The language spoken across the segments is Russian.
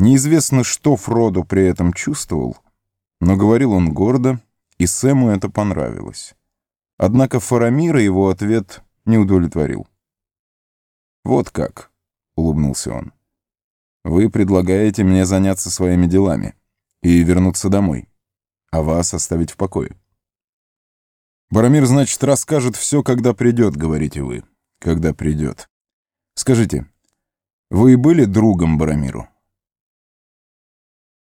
Неизвестно, что Фродо при этом чувствовал, но говорил он гордо, и Сэму это понравилось. Однако Фарамира его ответ не удовлетворил. «Вот как», — улыбнулся он. «Вы предлагаете мне заняться своими делами и вернуться домой, а вас оставить в покое». «Барамир, значит, расскажет все, когда придет», — говорите вы. «Когда придет». Скажите, вы были другом Барамиру?»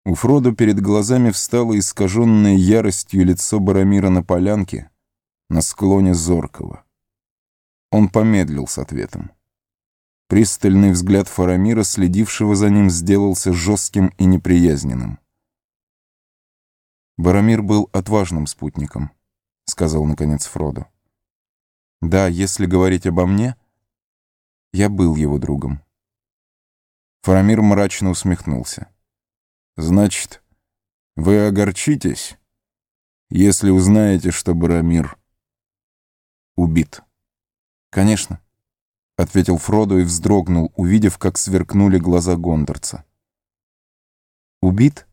У Фродо перед глазами встало искаженное яростью лицо Барамира на полянке, на склоне Зоркова. Он помедлил с ответом. Пристальный взгляд Фарамира, следившего за ним, сделался жестким и неприязненным. «Барамир был отважным спутником», — сказал, наконец, Фродо. «Да, если говорить обо мне, я был его другом». Фарамир мрачно усмехнулся. Значит, вы огорчитесь, если узнаете, что Барамир убит. Конечно, ответил Фродо и вздрогнул, увидев, как сверкнули глаза Гондорца. Убит?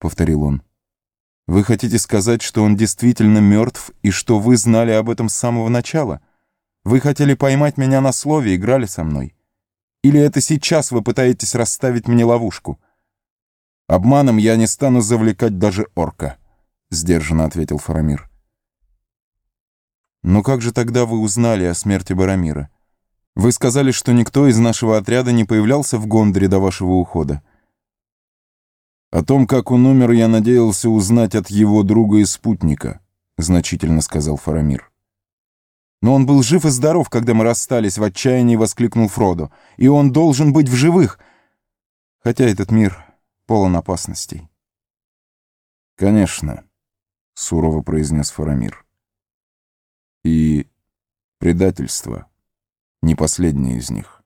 повторил он. Вы хотите сказать, что он действительно мертв и что вы знали об этом с самого начала? Вы хотели поймать меня на слове, играли со мной? Или это сейчас вы пытаетесь расставить мне ловушку? «Обманом я не стану завлекать даже орка», — сдержанно ответил Фарамир. «Но как же тогда вы узнали о смерти Барамира? Вы сказали, что никто из нашего отряда не появлялся в Гондоре до вашего ухода». «О том, как он умер, я надеялся узнать от его друга и спутника», — значительно сказал Фарамир. «Но он был жив и здоров, когда мы расстались», — в отчаянии воскликнул Фродо. «И он должен быть в живых, хотя этот мир полон опасностей. «Конечно», — сурово произнес Фарамир. «И предательство — не последнее из них».